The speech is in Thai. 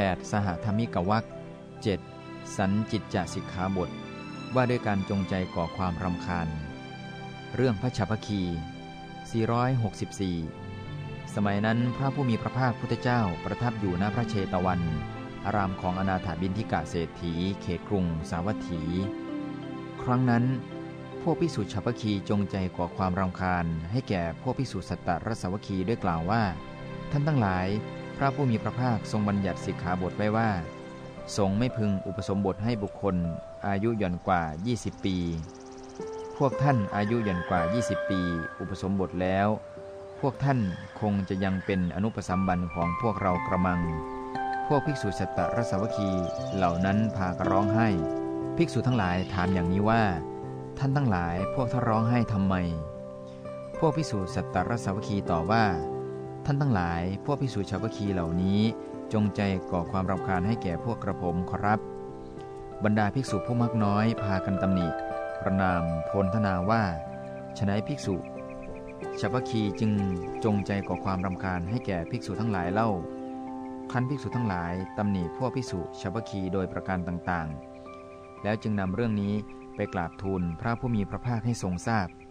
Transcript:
8. สหธรรมิกวัก 7. สันจิตจสิกขาบท ว่าด้วยการจงใจก่อความรำคาญ เรื่องพระชัพคี 464 สมัยนั้นพระผู้มีพระภาคพุทธเจ้าประทับอยู่ณพระเชตวัน อารามของอนาถาบินทิกะเศรษฐี เขตกรุง สาวัตถี ครั้งนั้น พวกพิสุชัพคีจงใจก่อความรำคาญ ให้แก่พวกพิสุสัตตรสวคีด้วยกล่าวว่า ท่านทั้งหลาย พระผู้มีพระภาคทรงบัญญัติสิกขาบทไว้ว่า สงไม่พึงอุปสมบทให้บุคคล อายุหย่อนกว่า 20 ปี พวกท่านอายุหย่อนกว่า 20 ปี อุปสมบทแล้ว พวกท่านคงจะยังเป็นอนุปสัมบันของพวกเรากระมัง พวกภิกษุสัตตรสาวคีเหล่านั้นพากร้องไห้ ภิกษุทั้งหลายถามอย่างนี้ว่า ท่านทั้งหลายพวกท่านร้องไห้ทำไม พวกภิกษุสัตตรสาวคีตอบว่า ท่านทั้งหลาย พวกพิสูจน์ชาวคีเหล่านี้ จงใจก่อความรำคาญให้แก่พวกกระผมขอรับ บรรดาภิกษุผู้มากน้อยพากันตำหนิ ประนามพลทนาว่าฉนัยภิกษุชาวคีจึงจงใจก่อความรำคาญให้แก่ภิกษุทั้งหลายเล่า คันภิกษุทั้งหลายตำหนิพวกภิกษุชาวคีโดยประการต่างๆ แล้วจึงนำเรื่องนี้ไปกราบทูลพระผู้มีพระภาคให้ทรงทราบพ